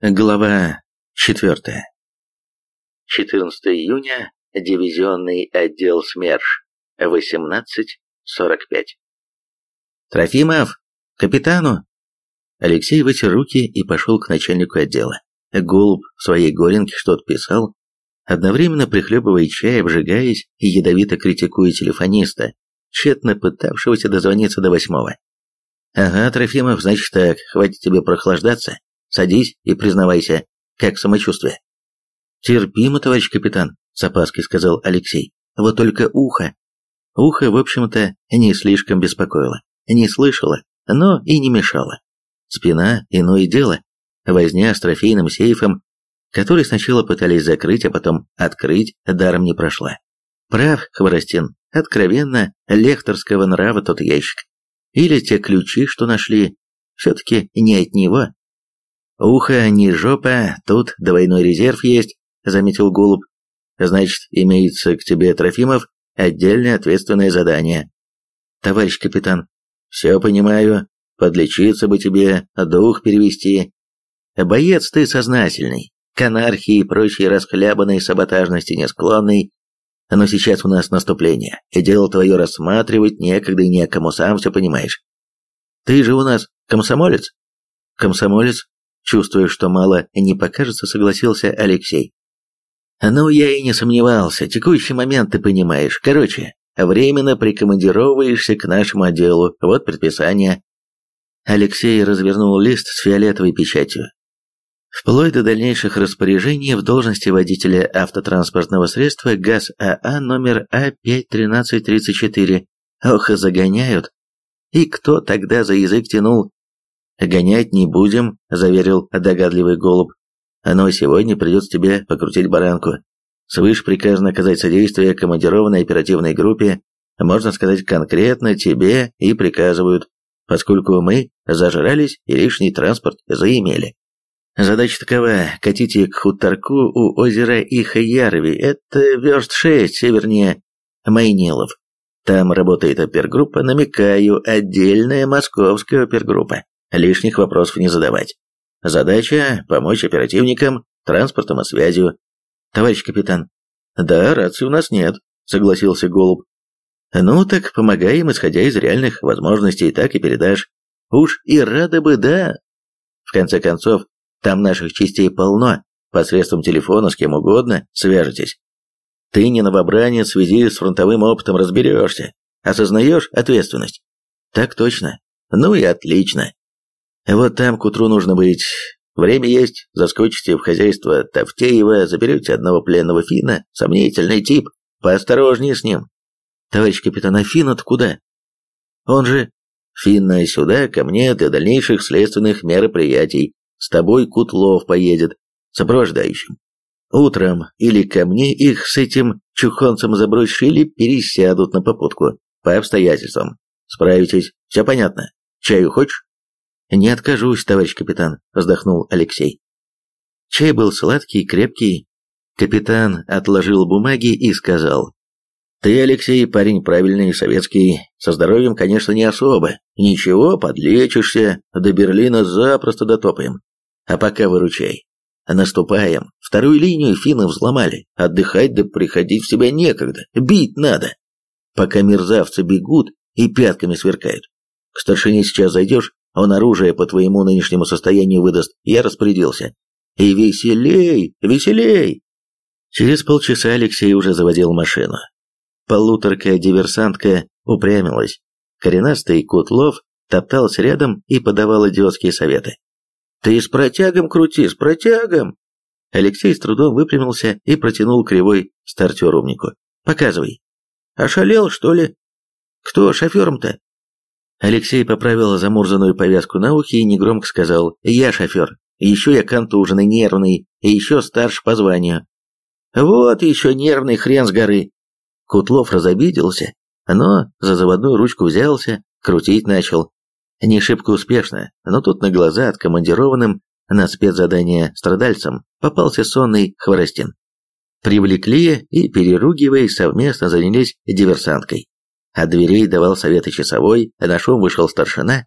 Глава 4. 14 июня. Дивизионный отдел СМЕРШ. 18.45. «Трофимов! Капитану!» Алексей вытер руки и пошел к начальнику отдела. Голуб в своей горенке что-то писал, одновременно прихлебывая чай, обжигаясь и ядовито критикуя телефониста, тщетно пытавшегося дозвониться до восьмого. «Ага, Трофимов, значит так, хватит тебе прохлаждаться. Садись и признавайся, как самочувствие. Терпимо, товарищ капитан, с опаской сказал Алексей. Вот только ухо. Ухо, в общем-то, не слишком беспокоило. Не слышало, но и не мешало. Спина – иное дело. Возня с трофейным сейфом, который сначала пытались закрыть, а потом открыть, даром не прошла. Прав, Хворостин, откровенно, лехторского нрава тот ящик. Или те ключи, что нашли, все-таки не от него, «Ухо, не жопа, тут двойной резерв есть», — заметил Голуб. «Значит, имеется к тебе, Трофимов, отдельное ответственное задание». «Товарищ капитан». «Все понимаю. Подлечиться бы тебе, дух перевести. Боец ты сознательный, к анархии и прочей расхлябанной саботажности не склонный. Но сейчас у нас наступление, и дело твое рассматривать некогда и некому, сам все понимаешь. Ты же у нас комсомолец?» «Комсомолец?» Чувствуя, что мало не покажется, согласился Алексей. «Ну, я и не сомневался. Текущий момент ты понимаешь. Короче, временно прикомандировываешься к нашему отделу. Вот предписание». Алексей развернул лист с фиолетовой печатью. Вплоть до дальнейших распоряжений в должности водителя автотранспортного средства ГАЗ-АА номер А51334. Ох, загоняют. И кто тогда за язык тянул «Гонять не будем», — заверил догадливый голубь. «Но сегодня придется тебе покрутить баранку. Свыше приказано оказать содействие командированной оперативной группе, можно сказать конкретно тебе и приказывают, поскольку мы зажрались и лишний транспорт заимели. Задача такова – катите к хуторку у озера Ихаярви, это верст шесть севернее Майнилов. Там работает опергруппа, намекаю, отдельная московская опергруппа лишних вопросов не задавать. Задача – помочь оперативникам, транспортом и связью. Товарищ капитан. Да, рации у нас нет, согласился Голуб. Ну так помогаем, исходя из реальных возможностей, так и передашь. Уж и рада бы, да. В конце концов, там наших частей полно, посредством телефона с кем угодно свяжетесь. Ты не новобранец, в связи с фронтовым опытом разберешься. Осознаешь ответственность? Так точно. Ну и отлично. Вот там к утру нужно быть. Время есть, заскочите в хозяйство Тавтеева, заберете одного пленного финна, сомнительный тип, поосторожнее с ним. Товарищ капитан, а финн куда? Он же... Финна сюда, ко мне, для дальнейших следственных мероприятий. С тобой Кутлов поедет, сопровождающим. Утром или ко мне их с этим чухонцем забросишь, или пересядут на попутку. По обстоятельствам. Справитесь, все понятно. Чаю хочешь? «Не откажусь, товарищ капитан», – вздохнул Алексей. Чай был сладкий, крепкий. Капитан отложил бумаги и сказал. «Ты, Алексей, парень правильный, советский. Со здоровьем, конечно, не особо. Ничего, подлечишься. До Берлина запросто дотопаем. А пока выручай. Наступаем. Вторую линию финны взломали. Отдыхать да приходить в себя некогда. Бить надо. Пока мерзавцы бегут и пятками сверкают. К старшине сейчас зайдешь, он оружие по твоему нынешнему состоянию выдаст. Я распорядился. И веселей, веселей!» Через полчаса Алексей уже заводил машину. Полуторка-диверсантка упрямилась. Коренастый Кутлов топтался рядом и подавал идиотские советы. «Ты с протягом крути, с протягом!» Алексей с трудом выпрямился и протянул кривой стартер умнику. «Показывай». «Ошалел, что ли?» «Кто шофером-то?» Алексей поправил замурзанную повязку на ухе и негромко сказал «Я шофер, еще я контуженный, нервный, и еще старше по званию». «Вот еще нервный хрен с горы!» Кутлов разобиделся, но за заводную ручку взялся, крутить начал. Не шибко успешно, но тут на глаза откомандированным на спецзадание страдальцам попался сонный Хворостин. Привлекли и, переругиваясь, совместно занялись диверсанткой. От дверей давал советы часовой, на шум вышел старшина.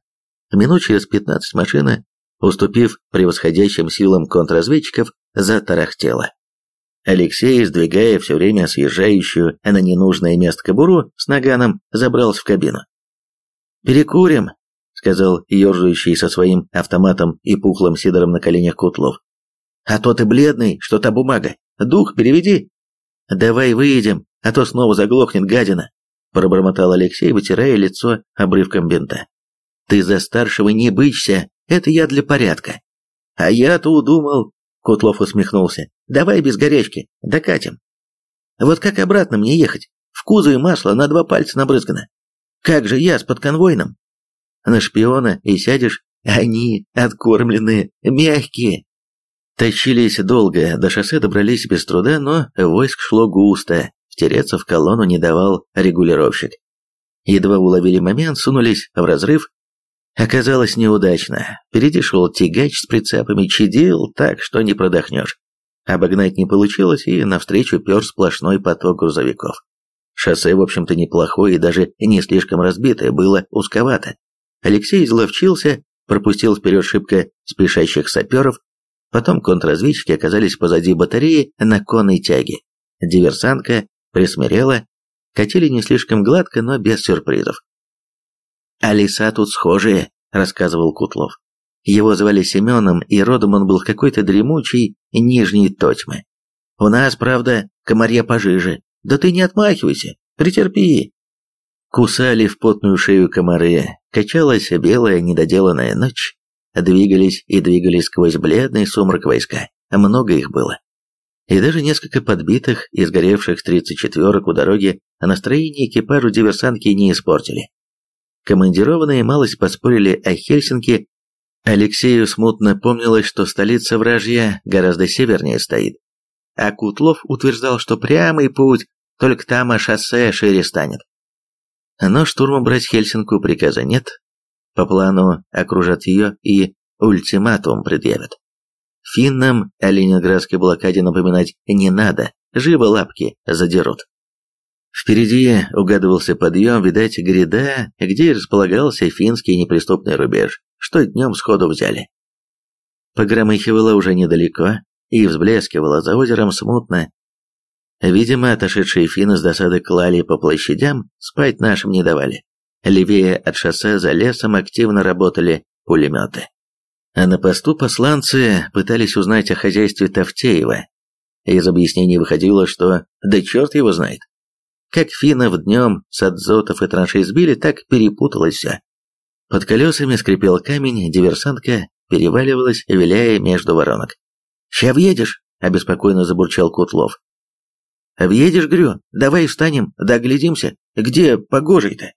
Минут через пятнадцать машина уступив превосходящим силам контрразведчиков, затарахтела. Алексей, сдвигая все время съезжающую на ненужное место кобуру с наганом, забрался в кабину. «Перекурим», — сказал ержающий со своим автоматом и пухлым сидором на коленях Кутлов. «А то ты бледный, что та бумага. Дух переведи». «Давай выйдем, а то снова заглохнет гадина», — пробормотал Алексей, вытирая лицо обрывком бинта. «Ты за старшего не бычься, это я для порядка». «А я-то удумал», — Кутлов усмехнулся. «Давай без горячки, докатим». «Вот как обратно мне ехать? В кузове масло на два пальца набрызгано. Как же я с подконвойным? На шпиона и сядешь, они откормленные, мягкие. Тащились долго, до шоссе добрались без труда, но войск шло густо, втереться в колонну не давал регулировщик. Едва уловили момент, сунулись в разрыв. Оказалось неудачно. Впереди шел тягач с прицепами, чадил так, что не продохнешь. Обогнать не получилось, и навстречу пер сплошной поток грузовиков. Шоссе, в общем-то, неплохое и даже не слишком разбитое, было узковато. Алексей изловчился, пропустил вперед шибко спешащих саперов, потом контрразведчики оказались позади батареи на конной тяге. Диверсантка присмирела, катили не слишком гладко, но без сюрпризов. «А леса тут схожие», — рассказывал Кутлов. Его звали Семеном, и родом он был какой-то дремучей нижней тотьмы. У нас, правда, комарья пожиже, да ты не отмахивайся, претерпи. Кусали в потную шею комары, качалась белая недоделанная ночь. Двигались и двигались сквозь бледный сумрак войска, много их было. И даже несколько подбитых и сгоревших 34-ок у дороги настроение экипажу диверсантки не испортили. Командированные малость поспорили о Хельсинки. Алексею смутно помнилось, что столица вражья гораздо севернее стоит, а Кутлов утверждал, что прямый путь, только там а шоссе шире станет. Но штурмом брать Хельсинку приказа нет. По плану окружат ее и ультиматум предъявят. Финнам о ленинградской блокаде напоминать не надо, живо лапки задерут. Впереди угадывался подъем, видать, гряда, где располагался финский неприступный рубеж, что днем сходу взяли. Погромыхивало уже недалеко, и взблескивала за озером смутно. Видимо, отошедшие финны с досады клали по площадям, спать нашим не давали. Левее от шоссе за лесом активно работали пулеметы. А на посту посланцы пытались узнать о хозяйстве Тавтеева. Из объяснений выходило, что да черт его знает. Как финнов днем с отзотов и траншей сбили, так перепуталось все. Под колесами скрипел камень, диверсантка переваливалась, виляя между воронок. «Ща въедешь?» – обеспокоенно забурчал Кутлов. «Въедешь, Грю? Давай встанем, да оглядимся. Где погожий-то?»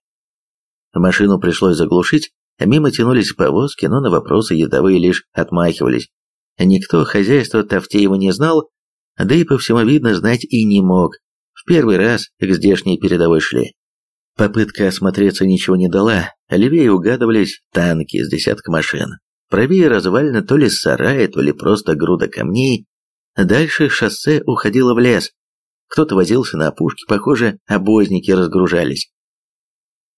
Машину пришлось заглушить, мимо тянулись повозки, но на вопросы едовые лишь отмахивались. Никто хозяйство Тавтеева не знал, да и по всему видно знать и не мог. В первый раз к здешней передовой шли. Попытка осмотреться ничего не дала, левее угадывались танки с десятка машин. Правее развалина то ли сарая, то ли просто груда камней. Дальше шоссе уходило в лес. Кто-то возился на опушке, похоже, обозники разгружались.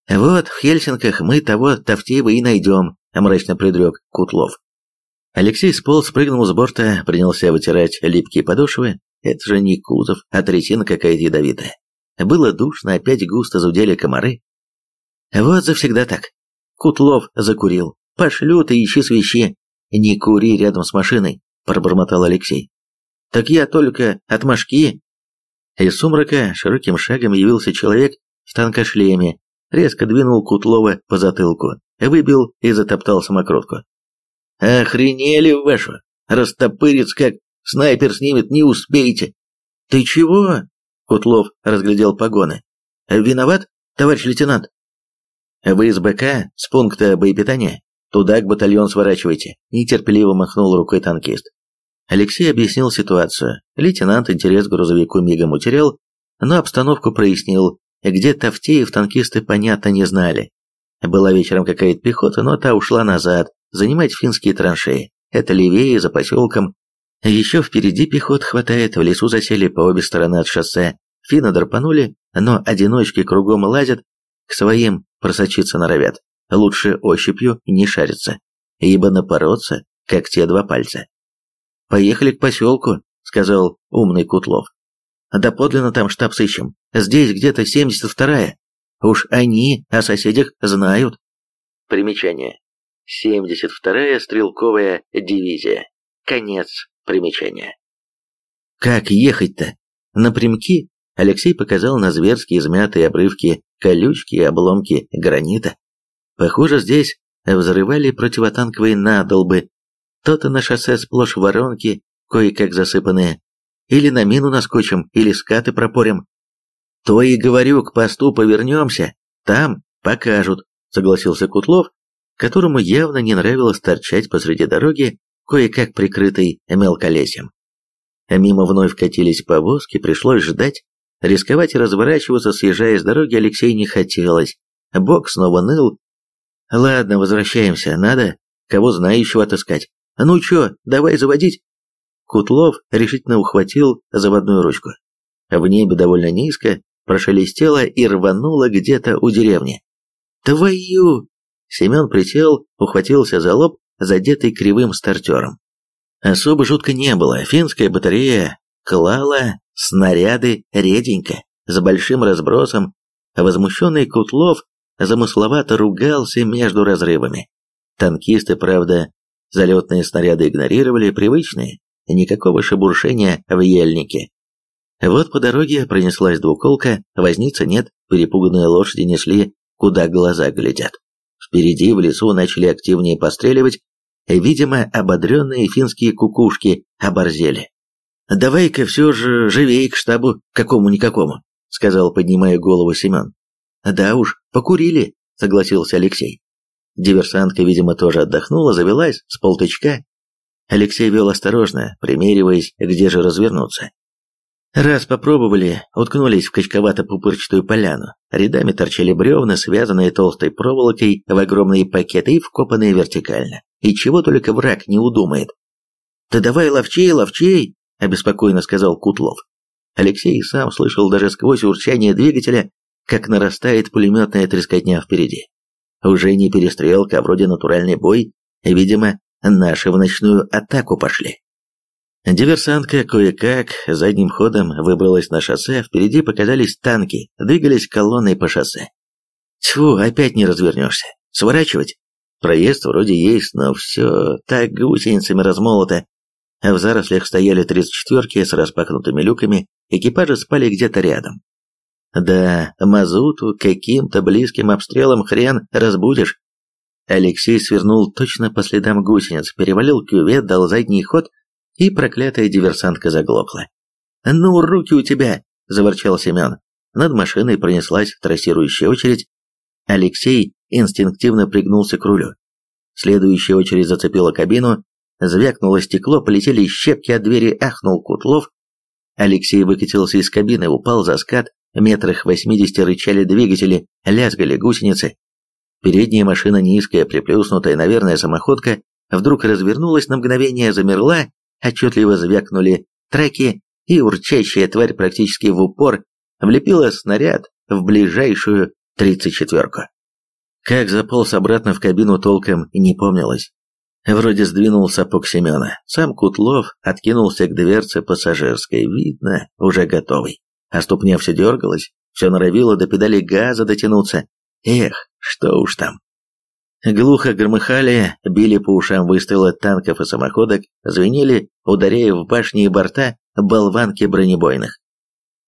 «Вот, в Хельсинках мы того Тавтеева и найдем», – мрачно предрек Кутлов. Алексей сполз, спрыгнул с борта, принялся вытирать липкие подошвы. Это же не кузов, а трясина какая-то ядовитая. Было душно, опять густо зудели комары. Вот завсегда так. Кутлов закурил. «Пошлю ты ищи свищи. Не кури рядом с машиной», – пробормотал Алексей. «Так я только от мошки». Из сумрака широким шагом явился человек в танкошлеме, резко двинул Кутлова по затылку, выбил и затоптал самокрутку. «Охренели вашу! Растопырец как снайпер снимет, не успеете!» «Ты чего?» — Кутлов разглядел погоны. «Виноват, товарищ лейтенант?» «Вы из БК, с пункта боепитания?» Туда к батальон сворачивайте», – нетерпеливо махнул рукой танкист. Алексей объяснил ситуацию. Лейтенант интерес к грузовику мигом утерял, но обстановку прояснил. Где Тавтеев танкисты, понятно, не знали. Была вечером какая-то пехота, но та ушла назад, занимать финские траншеи. Это левее, за поселком. Еще впереди пехот хватает, в лесу засели по обе стороны от шоссе. Финны драпанули, но одиночки кругом лазят, к своим просочиться норовят лучше ощупью не шариться, ибо напороться, как те два пальца. «Поехали к поселку», — сказал умный Кутлов. «Да подлинно там штаб сыщем. Здесь где-то 72-я. Уж они о соседях знают». Примечание. 72-я стрелковая дивизия. Конец примечания. «Как ехать-то? Напрямки?» Алексей показал на зверски измятые обрывки, колючки и обломки гранита. Похоже, здесь взрывали противотанковые надолбы. То-то на шоссе сплошь воронки, кое-как засыпанные. Или на мину наскочим, или скаты пропорим. То и говорю, к посту повернемся, там покажут, согласился Кутлов, которому явно не нравилось торчать посреди дороги, кое-как прикрытой мелколесьем. Мимо вновь катились повозки, пришлось ждать. Рисковать и разворачиваться, съезжая с дороги, Алексей не хотелось. Бог снова ныл. «Ладно, возвращаемся. Надо кого знающего отыскать. Ну чё, давай заводить?» Кутлов решительно ухватил заводную ручку. В небе довольно низко прошелестело и рвануло где-то у деревни. «Твою!» Семен присел, ухватился за лоб, задетый кривым стартером. Особо жутко не было. Финская батарея клала снаряды реденько, с большим разбросом. Возмущенный Кутлов замысловато ругался между разрывами. Танкисты, правда, залетные снаряды игнорировали, привычные, никакого шебуршения в ельнике. Вот по дороге пронеслась двуколка, возница нет, перепуганные лошади несли, куда глаза глядят. Впереди в лесу начали активнее постреливать, видимо, ободренные финские кукушки оборзели. «Давай-ка все же живей к штабу какому-никакому», — сказал, поднимая голову Семен. «Да уж, покурили», — согласился Алексей. Диверсантка, видимо, тоже отдохнула, завелась с полтычка. Алексей вел осторожно, примериваясь, где же развернуться. Раз попробовали, уткнулись в качковато-пупырчатую поляну. Рядами торчали бревна, связанные толстой проволокой в огромные пакеты и вкопанные вертикально. И чего только враг не удумает. «Да давай ловчей, ловчей!» – обеспокоенно сказал Кутлов. Алексей сам слышал даже сквозь урчание двигателя, как нарастает пулеметная трескотня впереди. Уже не перестрелка, а вроде натуральный бой. Видимо, наши в ночную атаку пошли. Диверсантка кое-как задним ходом выбралась на шоссе, впереди показались танки, двигались колонной по шоссе. Тьфу, опять не развернешься. Сворачивать? Проезд вроде есть, но все так гусеницами размолото. А в зарослях стояли тридцать четверки с распахнутыми люками, экипажи спали где-то рядом. Да, мазуту каким-то близким обстрелом хрен разбудишь. Алексей свернул точно по следам гусениц, перевалил кювет, дал задний ход, и проклятая диверсантка заглохла. «Ну, руки у тебя!» – заворчал Семен. Над машиной пронеслась трассирующая очередь. Алексей инстинктивно пригнулся к рулю. Следующая очередь зацепила кабину, звякнуло стекло, полетели щепки от двери, ахнул Кутлов. Алексей выкатился из кабины, упал за скат, метрах восьмидесяти рычали двигатели, лязгали гусеницы. Передняя машина низкая, приплюснутая, наверное, самоходка, вдруг развернулась на мгновение, замерла отчетливо звякнули траки, и урчащая тварь практически в упор влепила снаряд в ближайшую тридцать четверку. Как заполз обратно в кабину толком не помнилось. Вроде сдвинул сапог Семена. Сам Кутлов откинулся к дверце пассажирской, видно, уже готовый. А ступня все дергалась, все норовило до педали газа дотянуться. Эх, что уж там. Глухо громыхали, били по ушам выстрелы танков и самоходок, звенели, ударяя в башни и борта болванки бронебойных.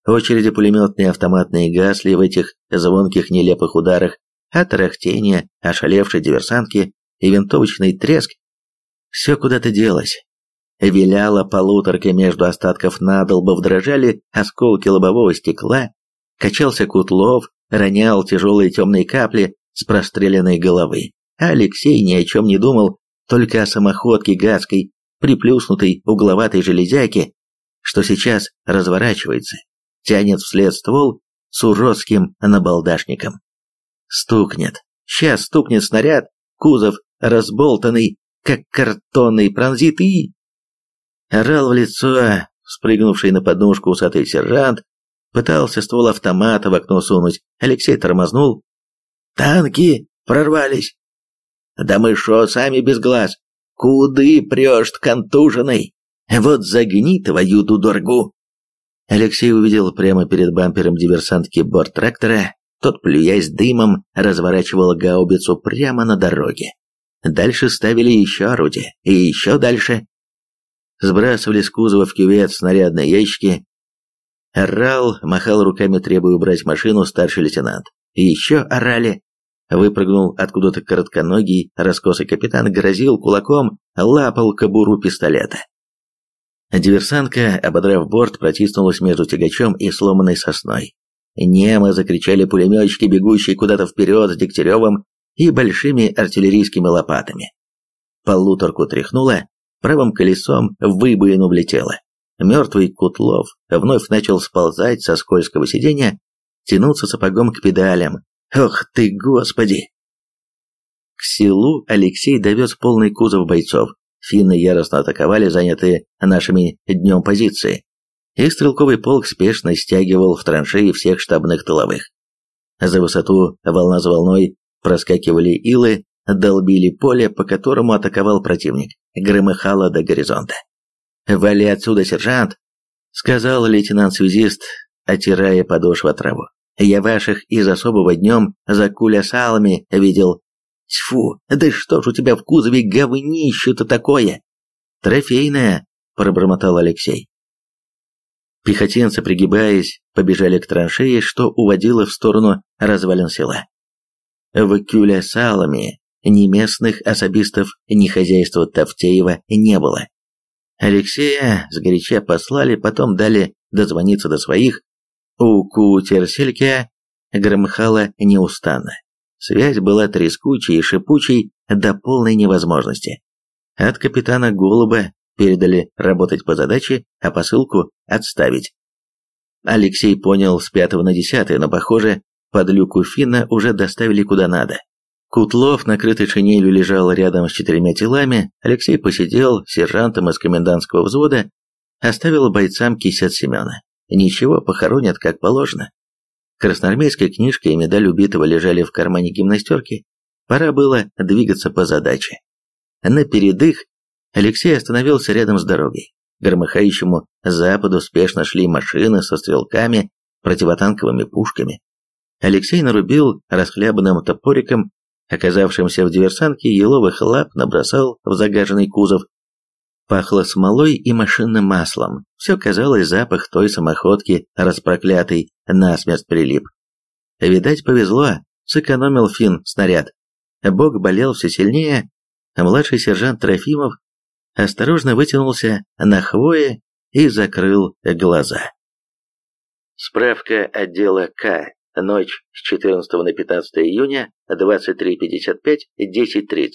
Очереди пулеметные автоматные гасли в этих звонких нелепых ударах, а тарахтение, ошалевшей диверсантки и винтовочный треск все куда-то делось. Виляла полуторка между остатков надолбов, дрожали осколки лобового стекла, качался Кутлов, ронял тяжелые темные капли с простреленной головы. Алексей ни о чем не думал, только о самоходке гадской, приплюснутой угловатой железяке, что сейчас разворачивается, тянет вслед ствол с уродским набалдашником. Стукнет. Сейчас стукнет снаряд, кузов разболтанный, как картонный пронзит и... Орал в лицо, спрыгнувший на подножку усатый сержант, пытался ствол автомата в окно сунуть. Алексей тормознул. «Танки прорвались!» «Да мы шо, сами без глаз?» Куды прешь, контуженный? Вот загни твою дудоргу!» Алексей увидел прямо перед бампером диверсантки борт трактора. Тот, плюясь дымом, разворачивал гаубицу прямо на дороге. Дальше ставили еще орудия, и еще дальше. Сбрасывали с кузова в кювет снарядные ящики. Орал, махал руками, требуя убрать машину старший лейтенант. И еще орали. Выпрыгнул откуда-то коротконогий, раскосый капитан, грозил кулаком, лапал кобуру пистолета. Диверсантка, ободрав борт, протиснулась между тягачом и сломанной сосной. Немо закричали пулеметчики, бегущие куда-то вперед с Дегтяревым и большими артиллерийскими лопатами. Полуторку тряхнуло, правым колесом в выбоину влетело. Мертвый Кутлов вновь начал сползать со скользкого сиденья, тянуться сапогом к педалям. Ох ты, господи! К селу Алексей довез полный кузов бойцов, Финны яростно атаковали занятые нашими днем позиции, и стрелковый полк спешно стягивал в траншеи всех штабных тыловых. За высоту волна за волной проскакивали илы, долбили поле, по которому атаковал противник, громыхало до горизонта. «Вали отсюда, сержант!» — сказал лейтенант-связист, отирая подошву от траву. «Я ваших из особого днем за куля-салами видел Тьфу, да что ж у тебя в кузове говнище-то такое? Трофейное, пробормотал Алексей. Пехотинцы, пригибаясь, побежали к траншеи, что уводило в сторону развалин села. В Кюля-Салами ни местных особистов, ни хозяйства Тавтеева не было. Алексея сгоряча послали, потом дали дозвониться до своих. У Кутерсельке громыхало неустанно. Связь была трескучей и шипучей до полной невозможности. От капитана Голуба передали работать по задаче, а посылку отставить. Алексей понял с пятого на десятое, но, похоже, под люку Финна уже доставили куда надо. Кутлов, накрытый шинелью, лежал рядом с четырьмя телами. Алексей посидел с сержантом из комендантского взвода, оставил бойцам кисет Семена. Ничего, похоронят как положено. Красноармейская книжка и медаль убитого лежали в кармане гимнастерки. Пора было двигаться по задаче. На передых Алексей остановился рядом с дорогой. Громыхающему западу спешно шли машины со стрелками, противотанковыми пушками. Алексей нарубил расхлябанным топориком, оказавшимся в диверсантке, еловых лап набросал в загаженный кузов. Пахло смолой и машинным маслом. Все казалось запах той самоходки, распроклятой, насмерть прилип. Видать, повезло, сэкономил фин снаряд. Бог болел все сильнее, а младший сержант Трофимов осторожно вытянулся на хвое и закрыл глаза. Справка отдела К. Ночь с 14 на 15 июня, 23.55, 10.30.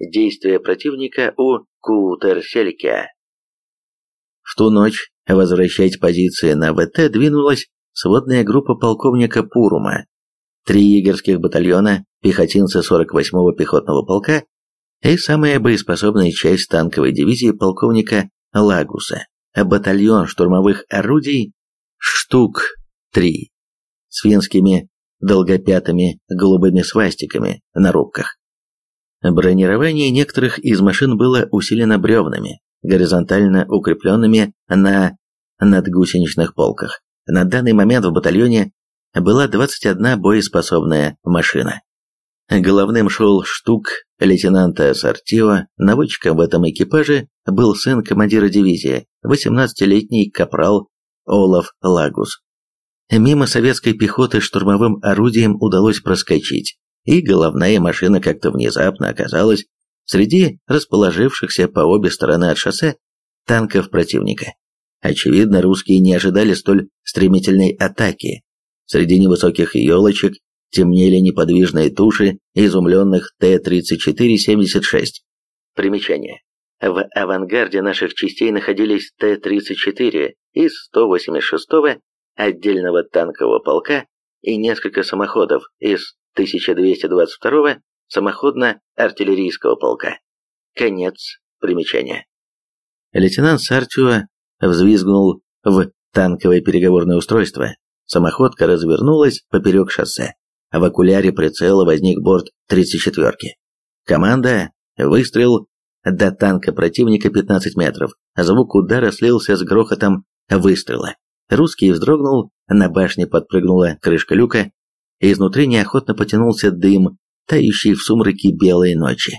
Действия противника у Кутерсельке. В ту ночь возвращать позиции на ВТ двинулась сводная группа полковника Пурума, три егерских батальона, пехотинцы 48-го пехотного полка и самая боеспособная часть танковой дивизии полковника Лагуса, батальон штурмовых орудий штук 3 с финскими долгопятыми голубыми свастиками на рубках. Бронирование некоторых из машин было усилено бревнами, горизонтально укрепленными на надгусеничных полках. На данный момент в батальоне была 21 боеспособная машина. Головным шел штук лейтенанта Сартио, наводчиком в этом экипаже был сын командира дивизии, 18-летний капрал Олаф Лагус. Мимо советской пехоты штурмовым орудием удалось проскочить, и головная машина как-то внезапно оказалась среди расположившихся по обе стороны от шоссе танков противника. Очевидно, русские не ожидали столь стремительной атаки. Среди невысоких елочек темнели неподвижные туши изумленных Т-34-76. Примечание. В авангарде наших частей находились Т-34 из 186-го отдельного танкового полка и несколько самоходов из 1222-го самоходно-артиллерийского полка. Конец примечания. Лейтенант Сартюа взвизгнул в танковое переговорное устройство. Самоходка развернулась поперек шоссе, в окуляре прицела возник борт 34-ки. Команда, выстрел, до танка противника 15 метров. Звук удара слился с грохотом выстрела. Русский вздрогнул, на башне подпрыгнула крышка люка, изнутри неохотно потянулся дым, тающий в сумраке белой ночи.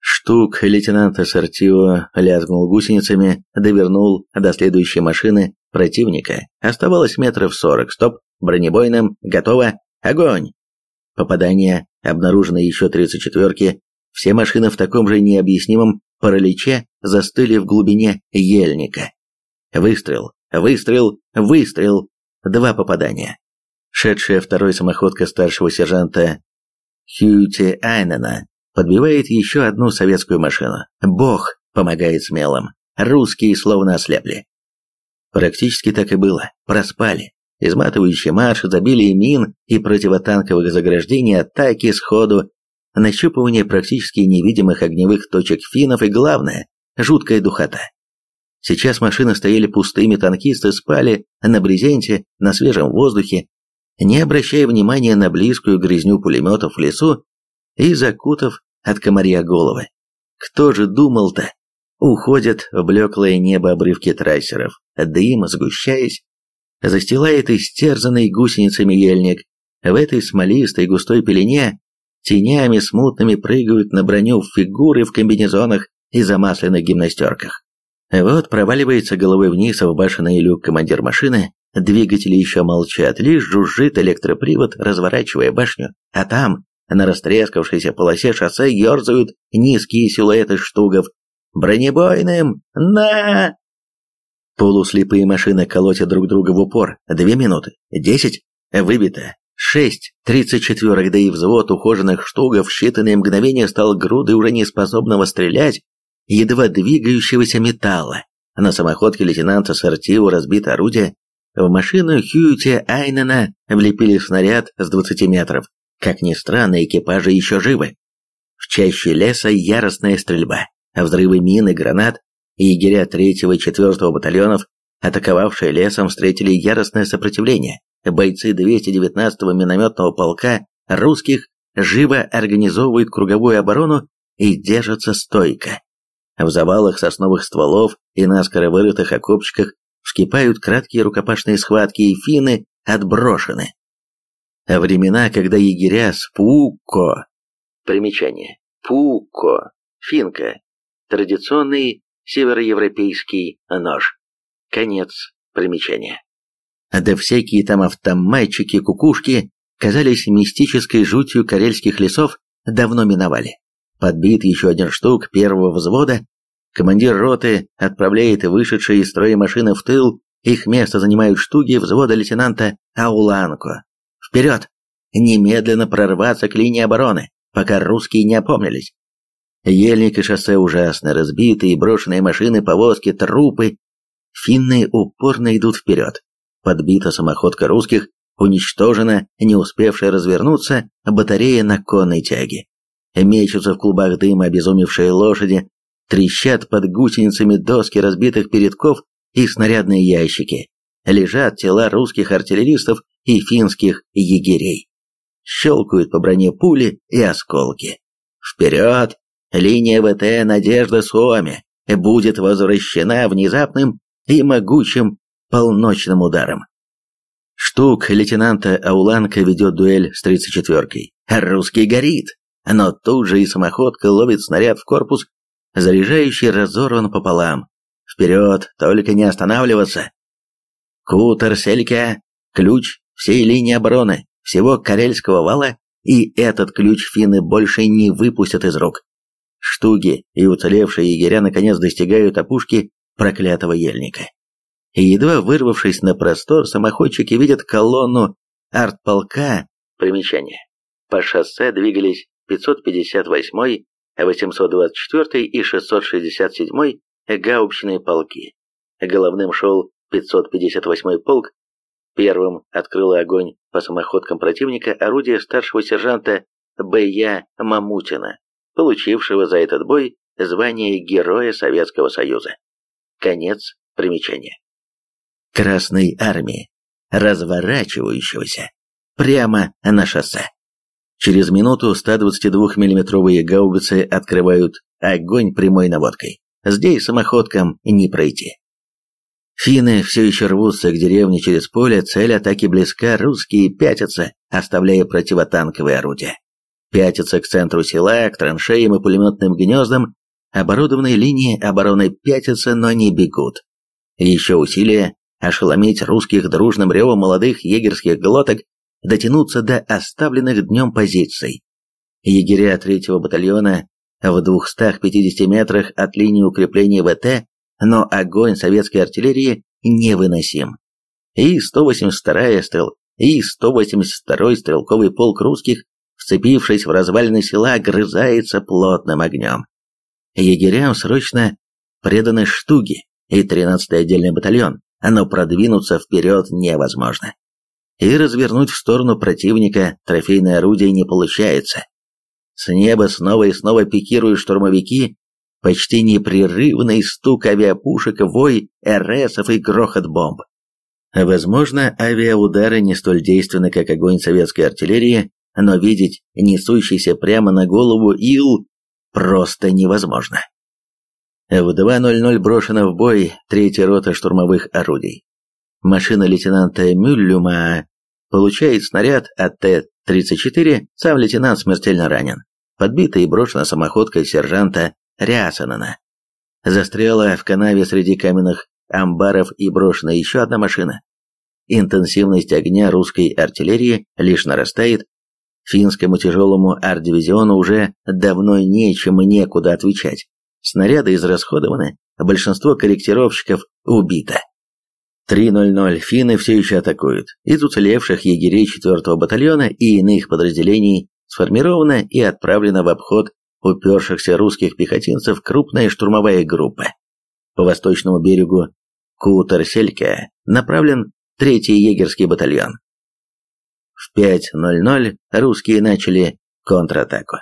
Штук лейтенанта Сартио лязгнул гусеницами, довернул до следующей машины противника. Оставалось метров сорок. Стоп, бронебойным, готово, огонь! Попадание, обнаружено еще 34-ки. Все машины в таком же необъяснимом параличе застыли в глубине ельника. Выстрел, выстрел, выстрел. Два попадания. Шедшая второй самоходка старшего сержанта Хьюти Айнена подбивает еще одну советскую машину. Бог помогает смелым. Русские словно ослепли. Практически так и было. Проспали. Изматывающий марш, забили мин и противотанковых заграждений, атаки сходу, нащупывание практически невидимых огневых точек финнов и, главное, жуткая духота. Сейчас машины стояли пустыми, танкисты спали на брезенте, на свежем воздухе, не обращая внимания на близкую грязню пулеметов в лесу и закутав от комарья головы. Кто же думал-то? Уходят в блеклое небо обрывки трассеров, дым, сгущаясь, застилает истерзанный гусеницами ельник. В этой смолистой густой пелене тенями смутными прыгают на броню фигуры в комбинезонах и замасленных гимнастерках. Вот проваливается головой вниз в башенный люк командир машины, двигатели еще молчат, лишь жужжит электропривод, разворачивая башню, а там, на растрескавшейся полосе шоссе, ерзают низкие силуэты штугов. «Бронебойным! На!» Полуслепые машины колотят друг друга в упор. Две минуты. Десять. Выбито. Шесть. Тридцать четверок, да и взвод ухоженных штугов в считанные мгновения стал грудой уже неспособного стрелять, едва двигающегося металла. На самоходке лейтенанта Сартиу разбито орудие. В машину Хьюити Айнена влепили снаряд с двадцати метров. Как ни странно, экипажи еще живы. В чаще леса яростная стрельба. Взрывы мин и гранат Егеря 3-го и 4-го батальонов, атаковавшие лесом, встретили яростное сопротивление. Бойцы 219-го минометного полка русских живо организовывают круговую оборону и держатся стойко. В завалах сосновых стволов и наскоро вырытых окопчиках вскипают краткие рукопашные схватки, и финны отброшены. Времена, когда егеря с Пуко... Примечание. Пуко. Финка. Традиционный североевропейский нож. Конец примечания. Да всякие там автоматчики, кукушки казались мистической жутью карельских лесов, давно миновали. Подбит еще один штук первого взвода, командир роты отправляет вышедшие из строя машины в тыл, их место занимают штуки взвода лейтенанта Ауланко. Вперед! Немедленно прорваться к линии обороны, пока русские не опомнились. Ельник и шоссе ужасно, разбитые, брошенные машины, повозки, трупы. Финны упорно идут вперед. Подбита самоходка русских, уничтожена, не успевшая развернуться, батарея на конной тяге. Мечутся в клубах дыма обезумевшие лошади, трещат под гусеницами доски разбитых передков и снарядные ящики. Лежат тела русских артиллеристов и финских егерей. Щелкают по броне пули и осколки. Вперед! Линия ВТ «Надежда Суоми» будет возвращена внезапным и могучим полночным ударом. Штук лейтенанта Ауланка ведет дуэль с 34-кой. Русский горит, но тут же и самоходка ловит снаряд в корпус, заряжающий разорван пополам. Вперед, только не останавливаться. Кутер, Селька, ключ всей линии обороны, всего Карельского вала, и этот ключ финны больше не выпустят из рук. Штуги и уцелевшие егеря наконец достигают опушки проклятого ельника. И едва вырвавшись на простор, самоходчики видят колонну артполка. Примечание. По шоссе двигались 558-й, 824-й и 667-й гаубичные полки. Головным шел 558-й полк. Первым открыло огонь по самоходкам противника орудие старшего сержанта Б.Я. Мамутина получившего за этот бой звание Героя Советского Союза. Конец примечания. Красной армии, разворачивающегося прямо на шоссе. Через минуту 122 миллиметровые гаубицы открывают огонь прямой наводкой. Здесь самоходкам не пройти. Финны все еще рвутся к деревне через поле, цель атаки близка, русские пятятся, оставляя противотанковые орудия. Пятятся к центру села, к траншеям и пулеметным гнездам, оборудованные линии обороны пятятся, но не бегут. Еще усилия ошеломить русских дружным ревом молодых егерских глоток, дотянуться до оставленных днем позиций. Егеря третьего батальона в 250 метрах от линии укрепления ВТ но огонь советской артиллерии невыносим. И 182-я стрел, и 182-й стрелковый полк русских, вцепившись в развалины села, грызается плотным огнем. Егерям срочно преданы штуги и 13-й отдельный батальон, но продвинуться вперед невозможно. И развернуть в сторону противника трофейное орудие не получается. С неба снова и снова пикируют штурмовики, почти непрерывный стук авиапушек, вой РСов и грохот бомб. Возможно, авиаудары не столь действенны, как огонь советской артиллерии, но видеть несущийся прямо на голову ил просто невозможно. В 2.00 брошена в бой третья рота штурмовых орудий. Машина лейтенанта Мюллюма получает снаряд от Т-34, сам лейтенант смертельно ранен. Подбита и брошена самоходка сержанта Рясанана. Застряла в канаве среди каменных амбаров и брошена еще одна машина. Интенсивность огня русской артиллерии лишь нарастает. Финскому тяжелому арт-дивизиону уже давно нечем и некуда отвечать. Снаряды израсходованы, большинство корректировщиков убито. 3.00 финны все еще атакуют. Из уцелевших егерей 4-го батальона и иных подразделений сформирована и отправлена в обход упершихся русских пехотинцев крупная штурмовая группа. По восточному берегу Кутер-Селька направлен третий егерский батальон. В 5.00 русские начали контратаку.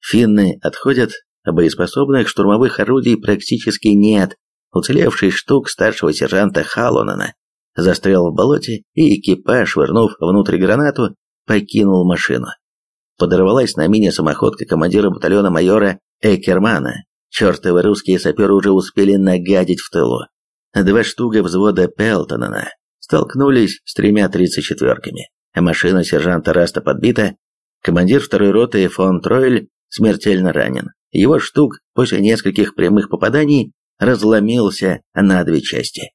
Финны отходят, боеспособных штурмовых орудий практически нет. Уцелевший штук старшего сержанта Халлонена застрял в болоте, и экипаж, швырнув внутрь гранату, покинул машину подорвалась на мини-самоходка командира батальона майора Экермана. Чертовы русские саперы уже успели нагадить в тылу. Два штуга взвода Пелтонена столкнулись с тремя тридцать четверками. Машина сержанта Раста подбита. Командир второй роты фон Тройль смертельно ранен. Его штук после нескольких прямых попаданий разломился на две части.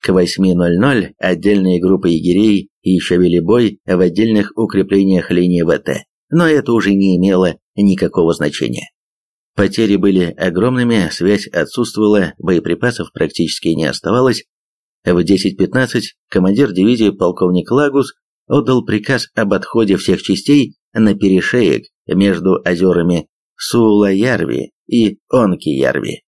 К 8.00 отдельные группы егерей еще вели бой в отдельных укреплениях линии ВТ, но это уже не имело никакого значения. Потери были огромными, связь отсутствовала, боеприпасов практически не оставалось. В 10.15 командир дивизии полковник Лагус отдал приказ об отходе всех частей на перешеек между озерами Сулаярви и Онкиярви.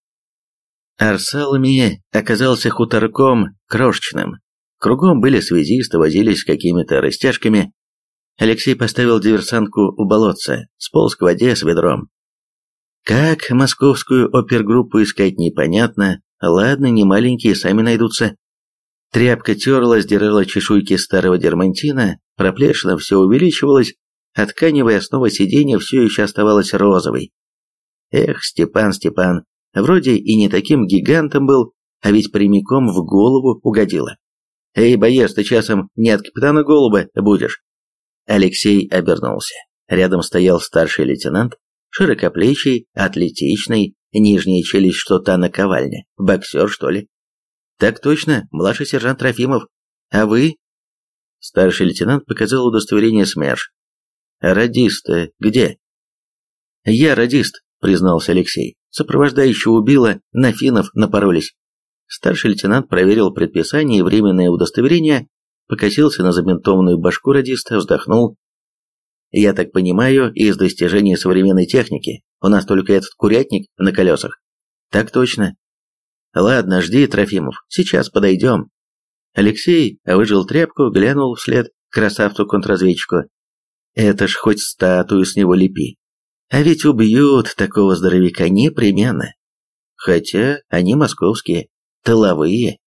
Арсалами оказался хуторком крошечным. Кругом были связисты, возились с какими-то растяжками. Алексей поставил диверсантку у болотца, сполз к воде с ведром. Как московскую опергруппу искать непонятно, ладно, не маленькие, сами найдутся. Тряпка терла, сдирала чешуйки старого дермантина, проплешина все увеличивалась, а тканевая основа сиденья все еще оставалась розовой. Эх, Степан, Степан, Вроде и не таким гигантом был, а ведь прямиком в голову угодило. «Эй, боец, ты часом не от капитана Голуба будешь?» Алексей обернулся. Рядом стоял старший лейтенант, широкоплечий, атлетичный, нижняя челюсть что-то наковальня. Боксер, что ли? «Так точно, младший сержант Трофимов. А вы?» Старший лейтенант показал удостоверение СМЕРШ. «Радист где?» «Я радист», признался Алексей. Сопровождающего убило, на финнов напоролись. Старший лейтенант проверил предписание и временное удостоверение, покосился на забинтованную башку радиста, вздохнул. «Я так понимаю, из достижений современной техники у нас только этот курятник на колесах?» «Так точно». «Ладно, жди, Трофимов, сейчас подойдем». Алексей выжил тряпку, глянул вслед красавцу-контрразведчику. «Это ж хоть статую с него лепи. А ведь убьют такого здоровяка непременно. Хотя они московские, тыловые,